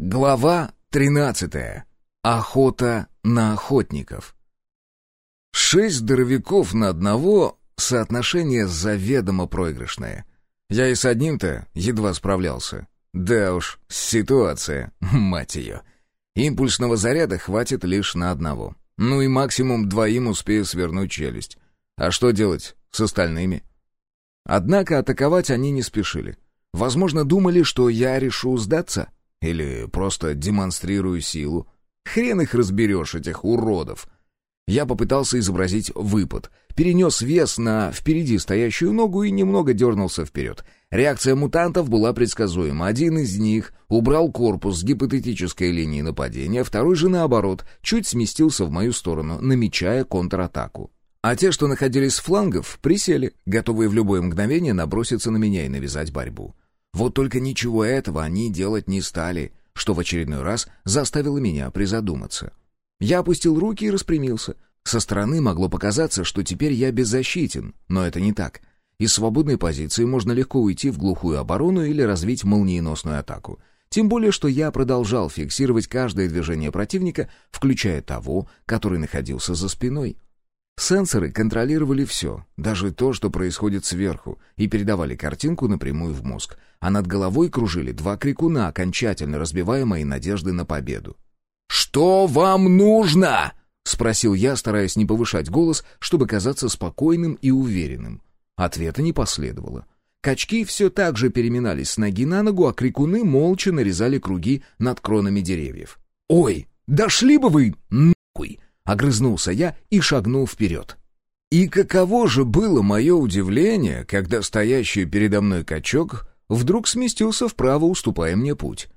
Глава 13. Охота на охотников. Шесть здоровяков на одного — соотношение заведомо проигрышное. Я и с одним-то едва справлялся. Да уж, ситуация, мать ее. Импульсного заряда хватит лишь на одного. Ну и максимум двоим успею свернуть челюсть. А что делать с остальными? Однако атаковать они не спешили. Возможно, думали, что я решу сдаться — или просто демонстрирую силу? Хрен их разберешь, этих уродов. Я попытался изобразить выпад. Перенес вес на впереди стоящую ногу и немного дернулся вперед. Реакция мутантов была предсказуема. Один из них убрал корпус с гипотетической линии нападения, второй же, наоборот, чуть сместился в мою сторону, намечая контратаку. А те, что находились с флангов, присели, готовые в любое мгновение наброситься на меня и навязать борьбу. Вот только ничего этого они делать не стали, что в очередной раз заставило меня призадуматься. Я опустил руки и распрямился. Со стороны могло показаться, что теперь я беззащитен, но это не так. Из свободной позиции можно легко уйти в глухую оборону или развить молниеносную атаку. Тем более, что я продолжал фиксировать каждое движение противника, включая того, который находился за спиной. Сенсоры контролировали все, даже то, что происходит сверху, и передавали картинку напрямую в мозг. А над головой кружили два крикуна, окончательно разбивая мои надежды на победу. «Что вам нужно?» — спросил я, стараясь не повышать голос, чтобы казаться спокойным и уверенным. Ответа не последовало. Качки все так же переминались с ноги на ногу, а крикуны молча нарезали круги над кронами деревьев. «Ой, дошли бы вы, нахуй!» Огрызнулся я и шагнул вперед. И каково же было мое удивление, когда стоящий передо мной качок вдруг сместился вправо, уступая мне путь.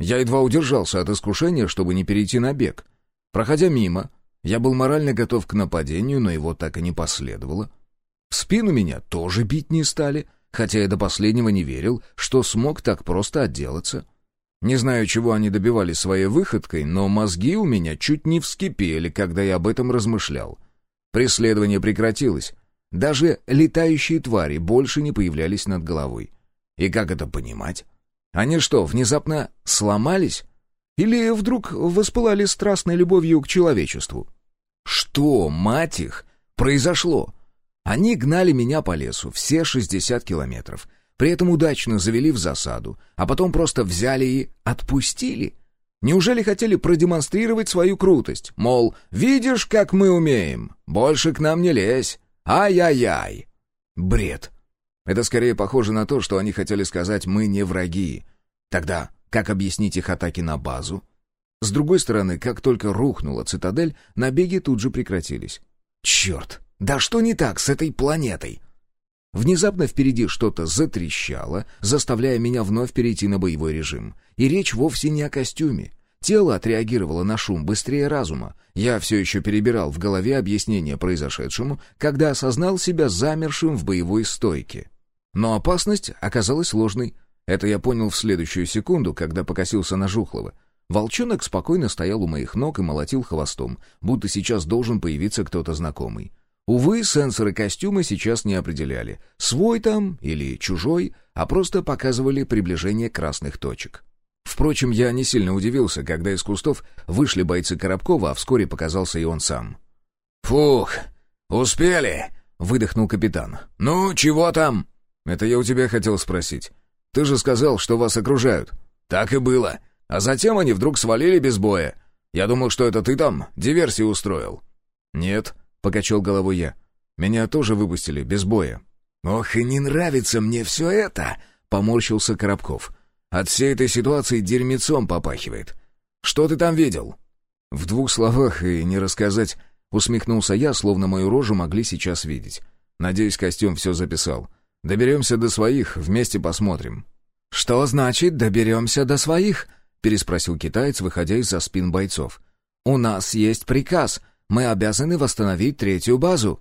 Я едва удержался от искушения, чтобы не перейти на бег. Проходя мимо, я был морально готов к нападению, но его так и не последовало. В спину меня тоже бить не стали, хотя я до последнего не верил, что смог так просто отделаться. Не знаю, чего они добивались своей выходкой, но мозги у меня чуть не вскипели, когда я об этом размышлял. Преследование прекратилось. Даже летающие твари больше не появлялись над головой. И как это понимать? Они что, внезапно сломались? Или вдруг воспылали страстной любовью к человечеству? Что, мать их, произошло? Они гнали меня по лесу все 60 километров — при этом удачно завели в засаду, а потом просто взяли и отпустили. Неужели хотели продемонстрировать свою крутость? Мол, видишь, как мы умеем, больше к нам не лезь. Ай-яй-яй. Бред. Это скорее похоже на то, что они хотели сказать «мы не враги». Тогда как объяснить их атаки на базу? С другой стороны, как только рухнула цитадель, набеги тут же прекратились. Черт, да что не так с этой планетой? Внезапно впереди что-то затрещало, заставляя меня вновь перейти на боевой режим. И речь вовсе не о костюме. Тело отреагировало на шум быстрее разума. Я все еще перебирал в голове объяснение произошедшему, когда осознал себя замершим в боевой стойке. Но опасность оказалась ложной. Это я понял в следующую секунду, когда покосился на Жухлова. Волчонок спокойно стоял у моих ног и молотил хвостом, будто сейчас должен появиться кто-то знакомый. Увы, сенсоры костюма сейчас не определяли, свой там или чужой, а просто показывали приближение красных точек. Впрочем, я не сильно удивился, когда из кустов вышли бойцы Коробкова, а вскоре показался и он сам. «Фух, успели!» — выдохнул капитан. «Ну, чего там?» «Это я у тебя хотел спросить. Ты же сказал, что вас окружают». «Так и было. А затем они вдруг свалили без боя. Я думал, что это ты там диверсию устроил». «Нет», — покачал головой я. «Меня тоже выпустили, без боя». «Ох, и не нравится мне все это!» — поморщился Коробков. «От всей этой ситуации дерьмецом попахивает. Что ты там видел?» «В двух словах и не рассказать», — усмехнулся я, словно мою рожу могли сейчас видеть. «Надеюсь, костюм все записал. Доберемся до своих, вместе посмотрим». «Что значит «доберемся до своих»?» — переспросил китаец, выходя из-за спин бойцов. «У нас есть приказ мы обязаны восстановить третью базу».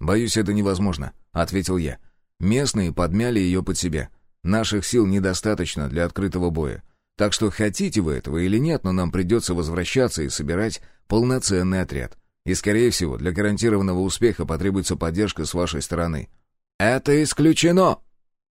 «Боюсь, это невозможно», — ответил я. «Местные подмяли ее под себя. Наших сил недостаточно для открытого боя. Так что хотите вы этого или нет, но нам придется возвращаться и собирать полноценный отряд. И, скорее всего, для гарантированного успеха потребуется поддержка с вашей стороны». «Это исключено!»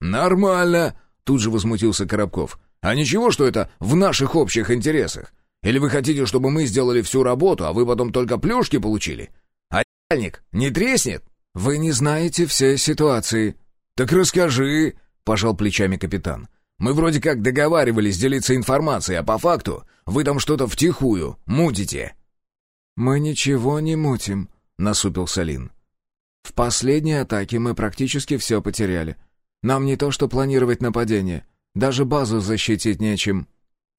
«Нормально!» — тут же возмутился Коробков. А ничего, что это в наших общих интересах? Или вы хотите, чтобы мы сделали всю работу, а вы потом только плюшки получили? А начальник не треснет?» «Вы не знаете всей ситуации». «Так расскажи», — пожал плечами капитан. «Мы вроде как договаривались делиться информацией, а по факту вы там что-то втихую мутите». «Мы ничего не мутим», — насупился Лин. «В последней атаке мы практически все потеряли. Нам не то что планировать нападение, даже базу защитить нечем».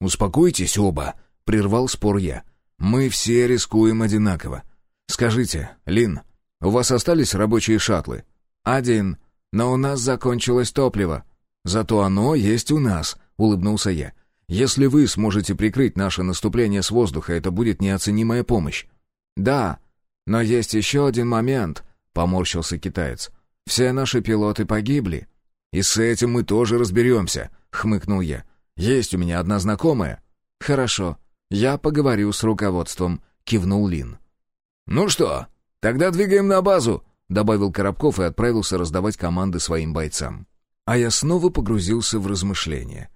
«Успокойтесь оба», — прервал спор я. «Мы все рискуем одинаково. Скажите, Лин, у вас остались рабочие шаттлы?» «Один, но у нас закончилось топливо». «Зато оно есть у нас», — улыбнулся я. «Если вы сможете прикрыть наше наступление с воздуха, это будет неоценимая помощь». «Да, но есть еще один момент», — поморщился китаец. «Все наши пилоты погибли». «И с этим мы тоже разберемся», — хмыкнул я. «Есть у меня одна знакомая». «Хорошо, я поговорю с руководством», — кивнул Лин. «Ну что, тогда двигаем на базу», — добавил Коробков и отправился раздавать команды своим бойцам. А я снова погрузился в размышления.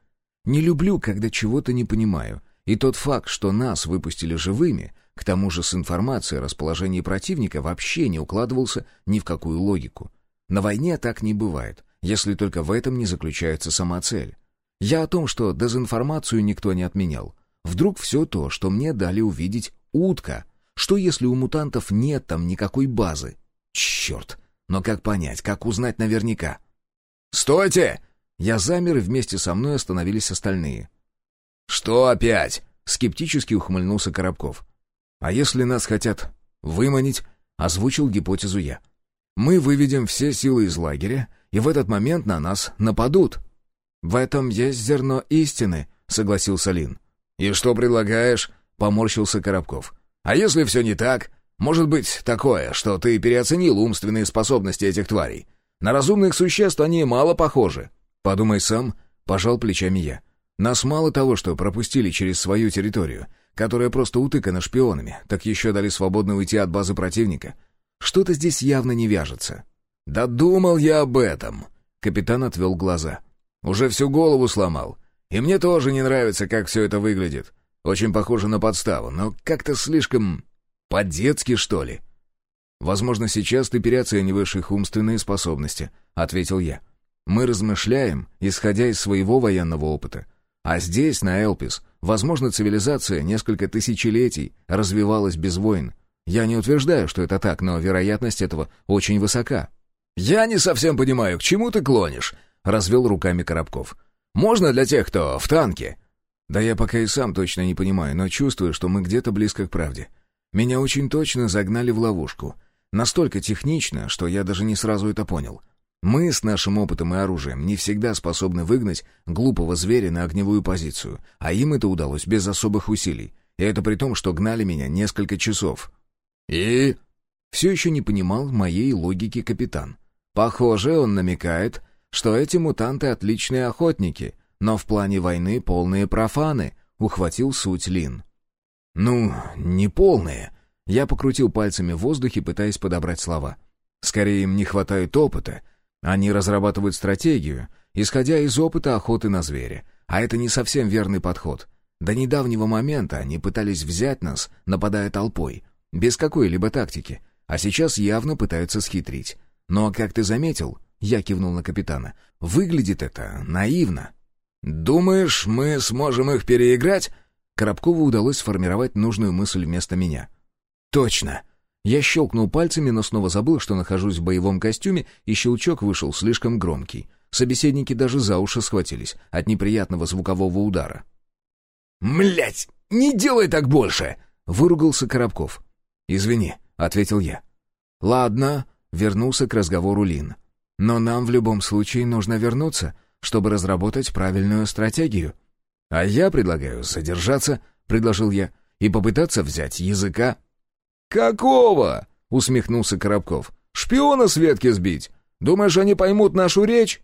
Не люблю, когда чего-то не понимаю, и тот факт, что нас выпустили живыми, к тому же с информацией о расположении противника, вообще не укладывался ни в какую логику. На войне так не бывает если только в этом не заключается сама цель. Я о том, что дезинформацию никто не отменял. Вдруг все то, что мне дали увидеть, утка. Что если у мутантов нет там никакой базы? Черт! Но как понять, как узнать наверняка? «Стойте!» Я замер, и вместе со мной остановились остальные. «Что опять?» — скептически ухмыльнулся Коробков. «А если нас хотят выманить?» — озвучил гипотезу я. «Мы выведем все силы из лагеря и в этот момент на нас нападут». «В этом есть зерно истины», — согласился Лин. «И что предлагаешь?» — поморщился Коробков. «А если все не так? Может быть такое, что ты переоценил умственные способности этих тварей? На разумных существ они мало похожи». «Подумай сам», — пожал плечами я. «Нас мало того, что пропустили через свою территорию, которая просто утыкана шпионами, так еще дали свободно уйти от базы противника. Что-то здесь явно не вяжется. «Да думал я об этом!» Капитан отвел глаза. «Уже всю голову сломал. И мне тоже не нравится, как все это выглядит. Очень похоже на подставу, но как-то слишком... по-детски, что ли?» «Возможно, сейчас ты переоцениваешь их умственные способности», — ответил я. «Мы размышляем, исходя из своего военного опыта. А здесь, на Элпис, возможно, цивилизация несколько тысячелетий развивалась без войн. Я не утверждаю, что это так, но вероятность этого очень высока». «Я не совсем понимаю, к чему ты клонишь?» — развел руками Коробков. «Можно для тех, кто в танке?» «Да я пока и сам точно не понимаю, но чувствую, что мы где-то близко к правде. Меня очень точно загнали в ловушку. Настолько технично, что я даже не сразу это понял. Мы с нашим опытом и оружием не всегда способны выгнать глупого зверя на огневую позицию, а им это удалось без особых усилий. И это при том, что гнали меня несколько часов». «И?» Все еще не понимал моей логики капитан. Похоже, он намекает, что эти мутанты отличные охотники, но в плане войны полные профаны, ухватил суть Лин. Ну, не полные. Я покрутил пальцами в воздухе, пытаясь подобрать слова. Скорее им не хватает опыта. Они разрабатывают стратегию, исходя из опыта охоты на зверя. А это не совсем верный подход. До недавнего момента они пытались взять нас, нападая толпой, без какой-либо тактики, а сейчас явно пытаются схитрить. Но, как ты заметил, я кивнул на капитана, выглядит это наивно. «Думаешь, мы сможем их переиграть?» Коробкову удалось сформировать нужную мысль вместо меня. «Точно!» Я щелкнул пальцами, но снова забыл, что нахожусь в боевом костюме, и щелчок вышел слишком громкий. Собеседники даже за уши схватились от неприятного звукового удара. «Млять! Не делай так больше!» — выругался Коробков. «Извини», — ответил я. «Ладно», вернулся к разговору Лин. «Но нам в любом случае нужно вернуться, чтобы разработать правильную стратегию». «А я предлагаю задержаться», — предложил я, «и попытаться взять языка». «Какого?» — усмехнулся Коробков. «Шпиона с ветки сбить? Думаешь, они поймут нашу речь?»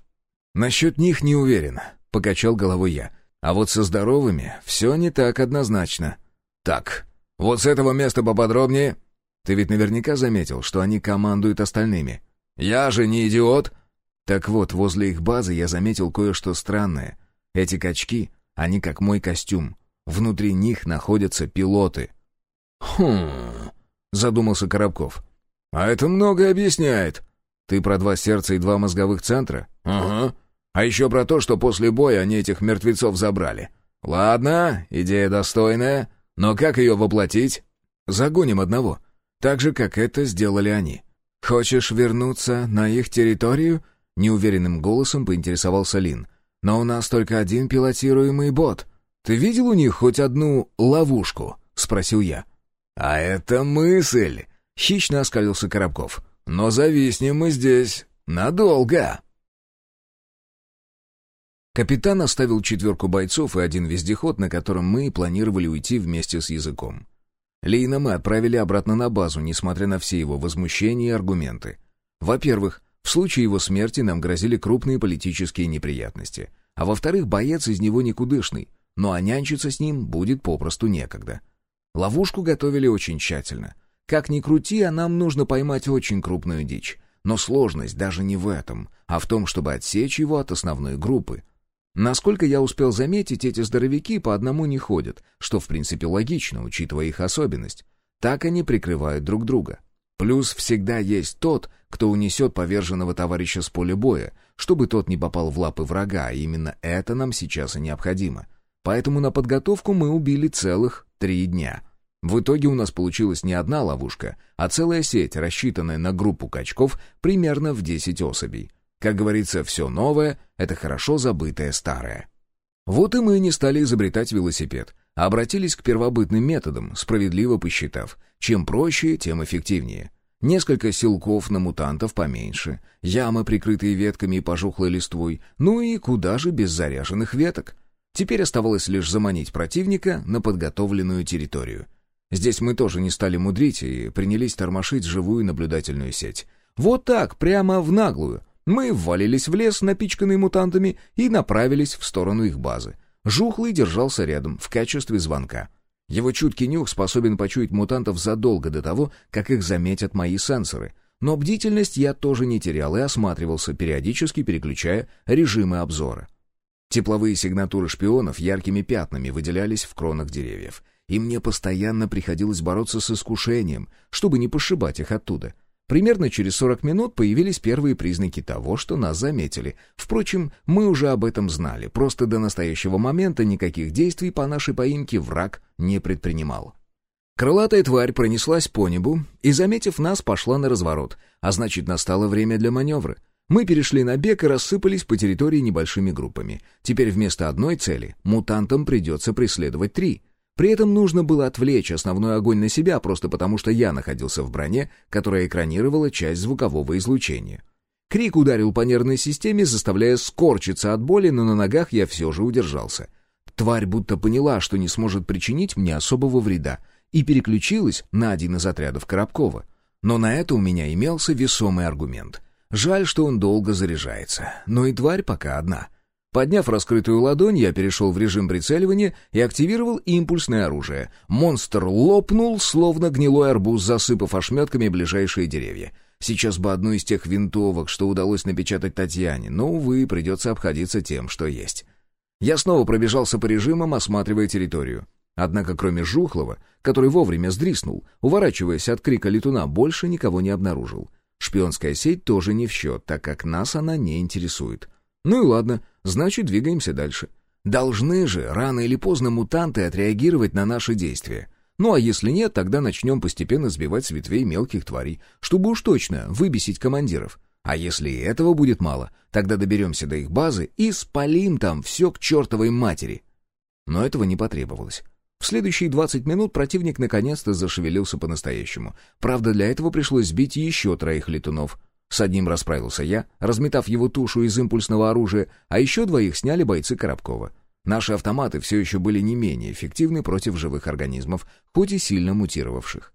«Насчет них не уверен», — покачал головой я. «А вот со здоровыми все не так однозначно». «Так, вот с этого места поподробнее», ты ведь наверняка заметил, что они командуют остальными. Я же не идиот. Так вот, возле их базы я заметил кое-что странное. Эти качки Они как мой костюм. Внутри них находятся пилоты. «Хм...» — задумался Коробков. «А это многое объясняет». «Ты про два сердца и два мозговых центра?» «Ага. А еще про то, что после боя они этих мертвецов забрали. Ладно, идея достойная, но как ее воплотить?» «Загоним одного, так же, как это сделали они». «Хочешь вернуться на их территорию?» — неуверенным голосом поинтересовался Лин. «Но у нас только один пилотируемый бот. Ты видел у них хоть одну ловушку?» — спросил я. «А это мысль!» — хищно оскалился Коробков. «Но зависнем мы здесь надолго!» Капитан оставил четверку бойцов и один вездеход, на котором мы планировали уйти вместе с языком. Лейна мы отправили обратно на базу, несмотря на все его возмущения и аргументы. Во-первых, в случае его смерти нам грозили крупные политические неприятности. А во-вторых, боец из него никудышный, но онянчиться с ним будет попросту некогда. Ловушку готовили очень тщательно. Как ни крути, а нам нужно поймать очень крупную дичь. Но сложность даже не в этом, а в том, чтобы отсечь его от основной группы — Насколько я успел заметить, эти здоровяки по одному не ходят, что в принципе логично, учитывая их особенность. Так они прикрывают друг друга. Плюс всегда есть тот, кто унесет поверженного товарища с поля боя, чтобы тот не попал в лапы врага, и именно это нам сейчас и необходимо. Поэтому на подготовку мы убили целых три дня. В итоге у нас получилась не одна ловушка, а целая сеть, рассчитанная на группу качков примерно в 10 особей. Как говорится, все новое — это хорошо забытое старое. Вот и мы не стали изобретать велосипед, а обратились к первобытным методам, справедливо посчитав, чем проще, тем эффективнее. Несколько силков на мутантов поменьше, ямы, прикрытые ветками и пожухлой листвой, ну и куда же без заряженных веток. Теперь оставалось лишь заманить противника на подготовленную территорию. Здесь мы тоже не стали мудрить и принялись тормошить живую наблюдательную сеть. Вот так, прямо в наглую — мы ввалились в лес, напичканный мутантами, и направились в сторону их базы. Жухлый держался рядом, в качестве звонка. Его чуткий нюх способен почуять мутантов задолго до того, как их заметят мои сенсоры. Но бдительность я тоже не терял и осматривался, периодически переключая режимы обзора. Тепловые сигнатуры шпионов яркими пятнами выделялись в кронах деревьев. И мне постоянно приходилось бороться с искушением, чтобы не пошибать их оттуда — Примерно через 40 минут появились первые признаки того, что нас заметили. Впрочем, мы уже об этом знали, просто до настоящего момента никаких действий по нашей поимке враг не предпринимал. Крылатая тварь пронеслась по небу и, заметив нас, пошла на разворот, а значит, настало время для маневра. Мы перешли на бег и рассыпались по территории небольшими группами. Теперь вместо одной цели мутантам придется преследовать три — при этом нужно было отвлечь основной огонь на себя, просто потому что я находился в броне, которая экранировала часть звукового излучения. Крик ударил по нервной системе, заставляя скорчиться от боли, но на ногах я все же удержался. Тварь будто поняла, что не сможет причинить мне особого вреда, и переключилась на один из отрядов Коробкова. Но на это у меня имелся весомый аргумент. Жаль, что он долго заряжается, но и тварь пока одна. Подняв раскрытую ладонь, я перешел в режим прицеливания и активировал импульсное оружие. Монстр лопнул, словно гнилой арбуз, засыпав ошметками ближайшие деревья. Сейчас бы одну из тех винтовок, что удалось напечатать Татьяне, но, увы, придется обходиться тем, что есть. Я снова пробежался по режимам, осматривая территорию. Однако, кроме Жухлова, который вовремя сдриснул, уворачиваясь от крика летуна, больше никого не обнаружил. Шпионская сеть тоже не в счет, так как нас она не интересует. Ну и ладно, значит, двигаемся дальше. Должны же рано или поздно мутанты отреагировать на наши действия. Ну а если нет, тогда начнем постепенно сбивать с ветвей мелких тварей, чтобы уж точно выбесить командиров. А если и этого будет мало, тогда доберемся до их базы и спалим там все к чертовой матери. Но этого не потребовалось. В следующие 20 минут противник наконец-то зашевелился по-настоящему. Правда, для этого пришлось сбить еще троих летунов — с одним расправился я, разметав его тушу из импульсного оружия, а еще двоих сняли бойцы Коробкова. Наши автоматы все еще были не менее эффективны против живых организмов, хоть и сильно мутировавших.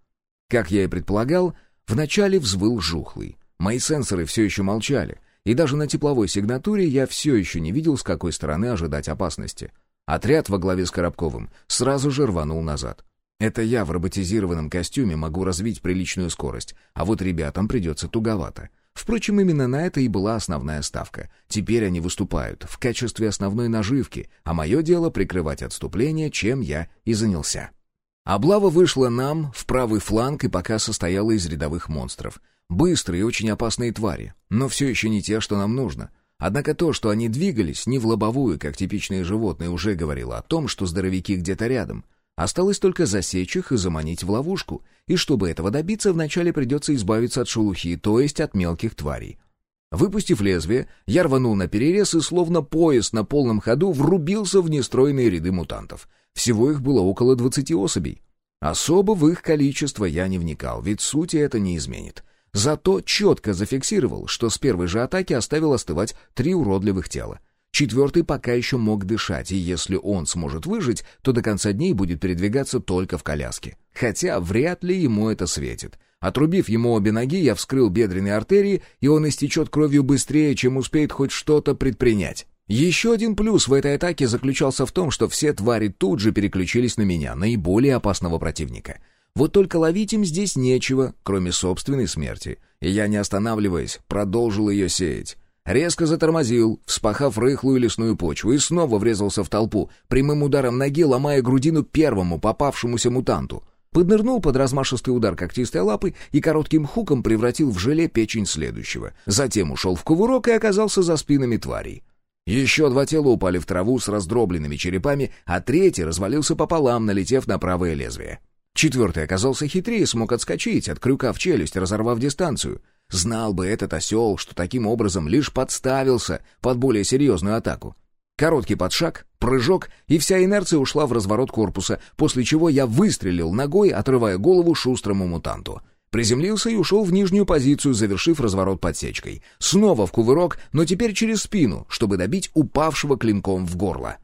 Как я и предполагал, вначале взвыл жухлый. Мои сенсоры все еще молчали, и даже на тепловой сигнатуре я все еще не видел, с какой стороны ожидать опасности. Отряд во главе с Коробковым сразу же рванул назад. Это я в роботизированном костюме могу развить приличную скорость, а вот ребятам придется туговато. Впрочем, именно на это и была основная ставка. Теперь они выступают в качестве основной наживки, а мое дело прикрывать отступление, чем я и занялся. Облава вышла нам в правый фланг и пока состояла из рядовых монстров. Быстрые и очень опасные твари, но все еще не те, что нам нужно. Однако то, что они двигались не в лобовую, как типичные животные, уже говорило о том, что здоровяки где-то рядом — Осталось только засечь их и заманить в ловушку, и чтобы этого добиться, вначале придется избавиться от шелухи, то есть от мелких тварей. Выпустив лезвие, я рванул на перерез и, словно поезд на полном ходу, врубился в нестроенные ряды мутантов. Всего их было около двадцати особей. Особо в их количество я не вникал, ведь сути это не изменит. Зато четко зафиксировал, что с первой же атаки оставил остывать три уродливых тела. Четвертый пока еще мог дышать, и если он сможет выжить, то до конца дней будет передвигаться только в коляске. Хотя вряд ли ему это светит. Отрубив ему обе ноги, я вскрыл бедренные артерии, и он истечет кровью быстрее, чем успеет хоть что-то предпринять. Еще один плюс в этой атаке заключался в том, что все твари тут же переключились на меня, наиболее опасного противника. Вот только ловить им здесь нечего, кроме собственной смерти. И я, не останавливаясь, продолжил ее сеять. Резко затормозил, вспахав рыхлую лесную почву, и снова врезался в толпу, прямым ударом ноги ломая грудину первому попавшемуся мутанту. Поднырнул под размашистый удар когтистой лапы и коротким хуком превратил в желе печень следующего. Затем ушел в кувырок и оказался за спинами тварей. Еще два тела упали в траву с раздробленными черепами, а третий развалился пополам, налетев на правое лезвие. Четвертый оказался хитрее, смог отскочить от крюка в челюсть, разорвав дистанцию — Знал бы этот осел, что таким образом лишь подставился под более серьезную атаку. Короткий подшаг, прыжок, и вся инерция ушла в разворот корпуса, после чего я выстрелил ногой, отрывая голову шустрому мутанту. Приземлился и ушел в нижнюю позицию, завершив разворот подсечкой. Снова в кувырок, но теперь через спину, чтобы добить упавшего клинком в горло.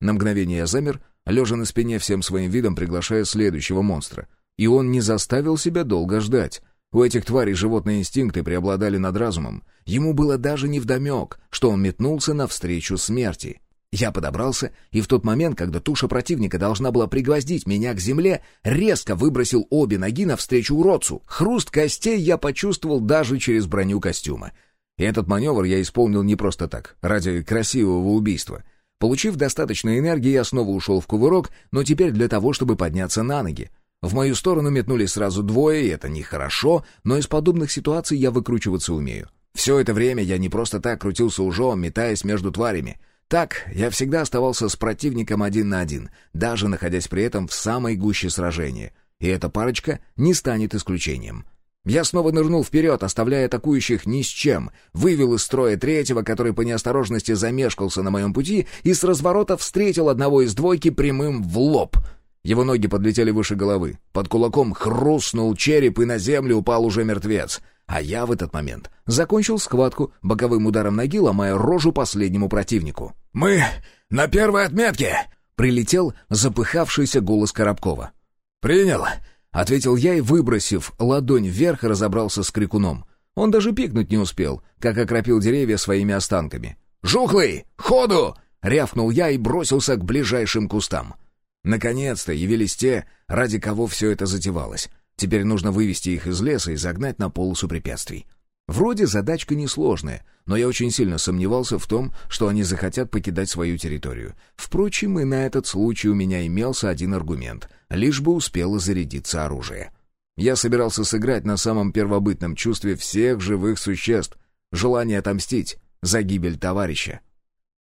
На мгновение я замер, лежа на спине всем своим видом приглашая следующего монстра. И он не заставил себя долго ждать. У этих тварей животные инстинкты преобладали над разумом. Ему было даже невдомек, что он метнулся навстречу смерти. Я подобрался, и в тот момент, когда туша противника должна была пригвоздить меня к земле, резко выбросил обе ноги навстречу уродцу. Хруст костей я почувствовал даже через броню костюма. И этот маневр я исполнил не просто так, ради красивого убийства. Получив достаточно энергии, я снова ушел в кувырок, но теперь для того, чтобы подняться на ноги. В мою сторону метнулись сразу двое, и это нехорошо, но из подобных ситуаций я выкручиваться умею. Все это время я не просто так крутился ужом, метаясь между тварями. Так, я всегда оставался с противником один на один, даже находясь при этом в самой гуще сражения. И эта парочка не станет исключением. Я снова нырнул вперед, оставляя атакующих ни с чем, вывел из строя третьего, который по неосторожности замешкался на моем пути, и с разворота встретил одного из двойки прямым в лоб — его ноги подлетели выше головы. Под кулаком хрустнул череп, и на землю упал уже мертвец. А я в этот момент закончил схватку боковым ударом ноги, ломая рожу последнему противнику. «Мы на первой отметке!» — прилетел запыхавшийся голос Коробкова. «Принял!» — ответил я и, выбросив ладонь вверх, разобрался с крикуном. Он даже пикнуть не успел, как окропил деревья своими останками. «Жухлый! Ходу!» — рявкнул я и бросился к ближайшим кустам. Наконец-то явились те, ради кого все это затевалось. Теперь нужно вывести их из леса и загнать на полосу препятствий. Вроде задачка несложная, но я очень сильно сомневался в том, что они захотят покидать свою территорию. Впрочем, и на этот случай у меня имелся один аргумент, лишь бы успело зарядиться оружие. Я собирался сыграть на самом первобытном чувстве всех живых существ — желание отомстить за гибель товарища.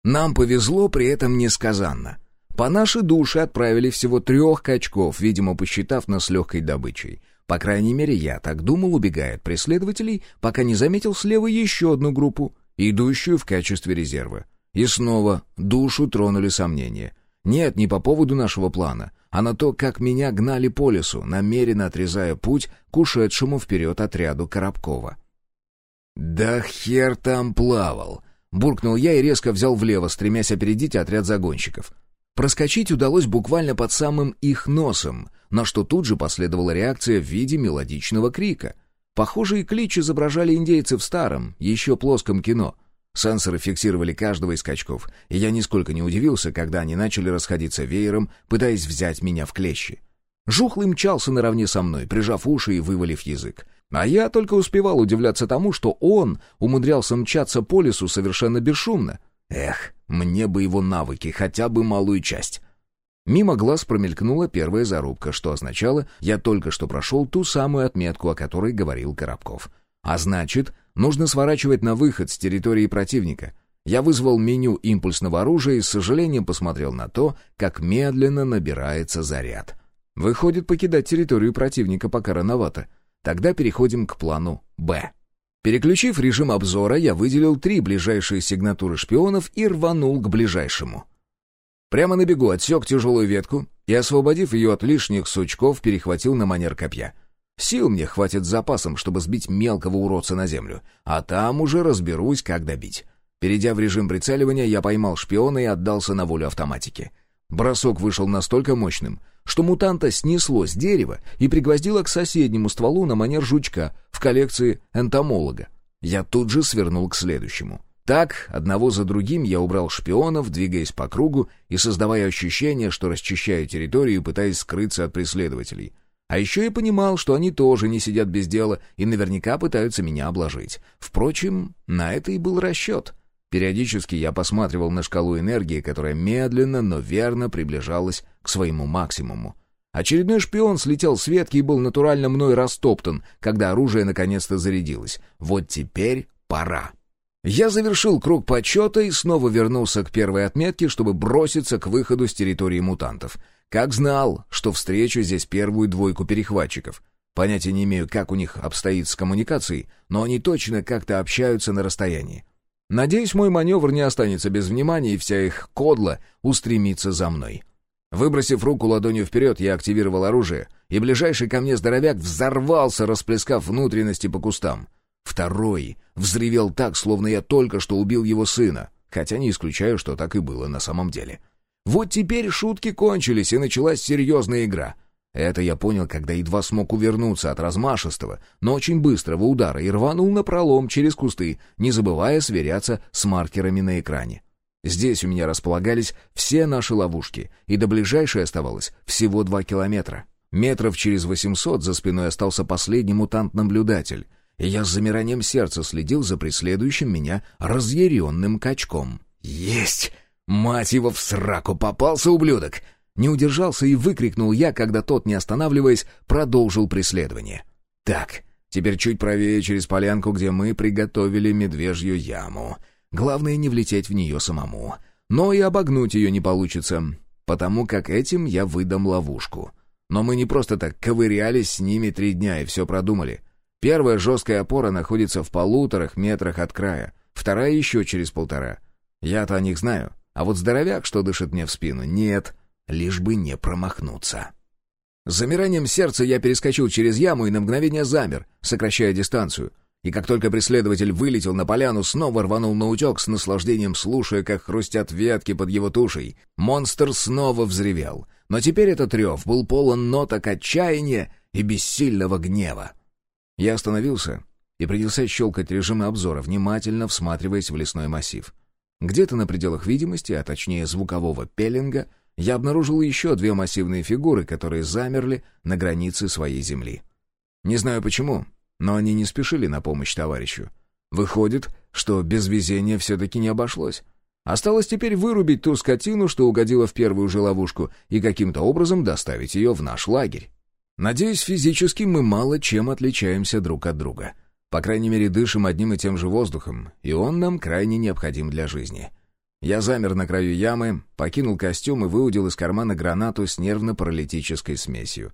Нам повезло при этом несказанно — по нашей душе отправили всего трех качков, видимо, посчитав нас легкой добычей. По крайней мере, я так думал, убегая от преследователей, пока не заметил слева еще одну группу, идущую в качестве резерва. И снова душу тронули сомнения. Нет, не по поводу нашего плана, а на то, как меня гнали по лесу, намеренно отрезая путь к ушедшему вперед отряду Коробкова. «Да хер там плавал!» — буркнул я и резко взял влево, стремясь опередить отряд загонщиков. Проскочить удалось буквально под самым их носом, на что тут же последовала реакция в виде мелодичного крика. Похожие клич изображали индейцы в старом, еще плоском кино. Сенсоры фиксировали каждого из скачков, и я нисколько не удивился, когда они начали расходиться веером, пытаясь взять меня в клещи. Жухлый мчался наравне со мной, прижав уши и вывалив язык. А я только успевал удивляться тому, что он умудрялся мчаться по лесу совершенно бесшумно. Эх, мне бы его навыки, хотя бы малую часть. Мимо глаз промелькнула первая зарубка, что означало, я только что прошел ту самую отметку, о которой говорил Коробков. А значит, нужно сворачивать на выход с территории противника. Я вызвал меню импульсного оружия и с сожалением посмотрел на то, как медленно набирается заряд. Выходит, покидать территорию противника пока рановато. Тогда переходим к плану «Б». Переключив режим обзора, я выделил три ближайшие сигнатуры шпионов и рванул к ближайшему. Прямо на бегу отсек тяжелую ветку и, освободив ее от лишних сучков, перехватил на манер копья. Сил мне хватит с запасом, чтобы сбить мелкого уродца на землю, а там уже разберусь, как добить. Перейдя в режим прицеливания, я поймал шпиона и отдался на волю автоматики. Бросок вышел настолько мощным, что мутанта снесло с дерева и пригвоздило к соседнему стволу на манер жучка в коллекции энтомолога. Я тут же свернул к следующему. Так, одного за другим я убрал шпионов, двигаясь по кругу и создавая ощущение, что расчищаю территорию, пытаясь скрыться от преследователей. А еще я понимал, что они тоже не сидят без дела и наверняка пытаются меня обложить. Впрочем, на это и был расчет. Периодически я посматривал на шкалу энергии, которая медленно, но верно приближалась к своему максимуму. Очередной шпион слетел с ветки и был натурально мной растоптан, когда оружие наконец-то зарядилось. Вот теперь пора. Я завершил круг почета и снова вернулся к первой отметке, чтобы броситься к выходу с территории мутантов. Как знал, что встречу здесь первую двойку перехватчиков. Понятия не имею, как у них обстоит с коммуникацией, но они точно как-то общаются на расстоянии. Надеюсь, мой маневр не останется без внимания, и вся их кодла устремится за мной. Выбросив руку ладонью вперед, я активировал оружие, и ближайший ко мне здоровяк взорвался, расплескав внутренности по кустам. Второй взревел так, словно я только что убил его сына, хотя не исключаю, что так и было на самом деле. Вот теперь шутки кончились, и началась серьезная игра — это я понял, когда едва смог увернуться от размашистого, но очень быстрого удара и рванул на пролом через кусты, не забывая сверяться с маркерами на экране. Здесь у меня располагались все наши ловушки, и до ближайшей оставалось всего два километра. Метров через восемьсот за спиной остался последний мутант-наблюдатель, и я с замиранием сердца следил за преследующим меня разъяренным качком. «Есть! Мать его в сраку! Попался, ублюдок!» Не удержался и выкрикнул я, когда тот, не останавливаясь, продолжил преследование. «Так, теперь чуть правее через полянку, где мы приготовили медвежью яму. Главное не влететь в нее самому. Но и обогнуть ее не получится, потому как этим я выдам ловушку. Но мы не просто так ковырялись с ними три дня и все продумали. Первая жесткая опора находится в полуторах метрах от края, вторая еще через полтора. Я-то о них знаю, а вот здоровяк, что дышит мне в спину, нет» лишь бы не промахнуться. С замиранием сердца я перескочил через яму и на мгновение замер, сокращая дистанцию. И как только преследователь вылетел на поляну, снова рванул на утек с наслаждением, слушая, как хрустят ветки под его тушей. Монстр снова взревел. Но теперь этот рев был полон ноток отчаяния и бессильного гнева. Я остановился и принялся щелкать режимы обзора, внимательно всматриваясь в лесной массив. Где-то на пределах видимости, а точнее звукового пеленга — я обнаружил еще две массивные фигуры, которые замерли на границе своей земли. Не знаю почему, но они не спешили на помощь товарищу. Выходит, что без везения все-таки не обошлось. Осталось теперь вырубить ту скотину, что угодила в первую же ловушку, и каким-то образом доставить ее в наш лагерь. Надеюсь, физически мы мало чем отличаемся друг от друга. По крайней мере, дышим одним и тем же воздухом, и он нам крайне необходим для жизни. Я замер на краю ямы, покинул костюм и выудил из кармана гранату с нервно-паралитической смесью.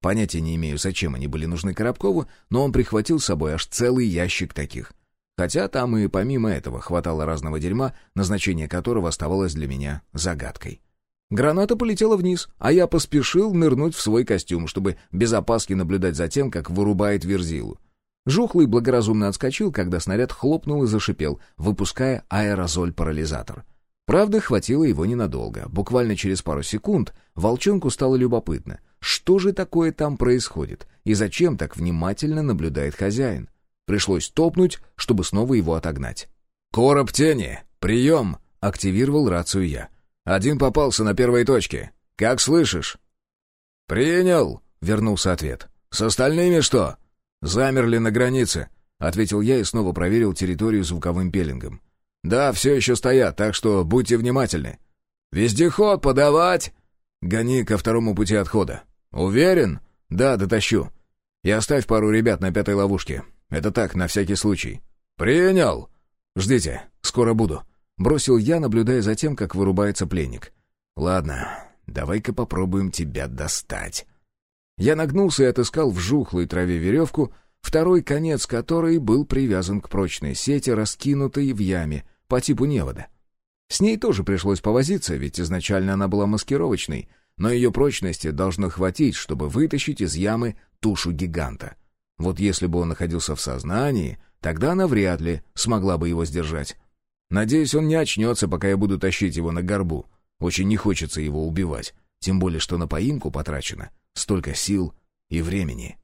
Понятия не имею, зачем они были нужны Коробкову, но он прихватил с собой аж целый ящик таких. Хотя там и помимо этого хватало разного дерьма, назначение которого оставалось для меня загадкой. Граната полетела вниз, а я поспешил нырнуть в свой костюм, чтобы без опаски наблюдать за тем, как вырубает верзилу. Жухлый благоразумно отскочил, когда снаряд хлопнул и зашипел, выпуская аэрозоль-парализатор. Правда, хватило его ненадолго. Буквально через пару секунд волчонку стало любопытно, что же такое там происходит и зачем так внимательно наблюдает хозяин. Пришлось топнуть, чтобы снова его отогнать. «Короб тени! Прием!» — активировал рацию я. «Один попался на первой точке. Как слышишь?» «Принял!» — вернулся ответ. «С остальными что?» «Замерли на границе», — ответил я и снова проверил территорию звуковым пеленгом. «Да, все еще стоят, так что будьте внимательны». «Вездеход подавать!» «Гони ко второму пути отхода». «Уверен?» «Да, дотащу». «И оставь пару ребят на пятой ловушке. Это так, на всякий случай». «Принял!» «Ждите, скоро буду», — бросил я, наблюдая за тем, как вырубается пленник. «Ладно, давай-ка попробуем тебя достать». Я нагнулся и отыскал в жухлой траве веревку, второй конец которой был привязан к прочной сети, раскинутой в яме, по типу невода. С ней тоже пришлось повозиться, ведь изначально она была маскировочной, но ее прочности должно хватить, чтобы вытащить из ямы тушу гиганта. Вот если бы он находился в сознании, тогда она вряд ли смогла бы его сдержать. Надеюсь, он не очнется, пока я буду тащить его на горбу. Очень не хочется его убивать, тем более что на поимку потрачено столько сил и времени.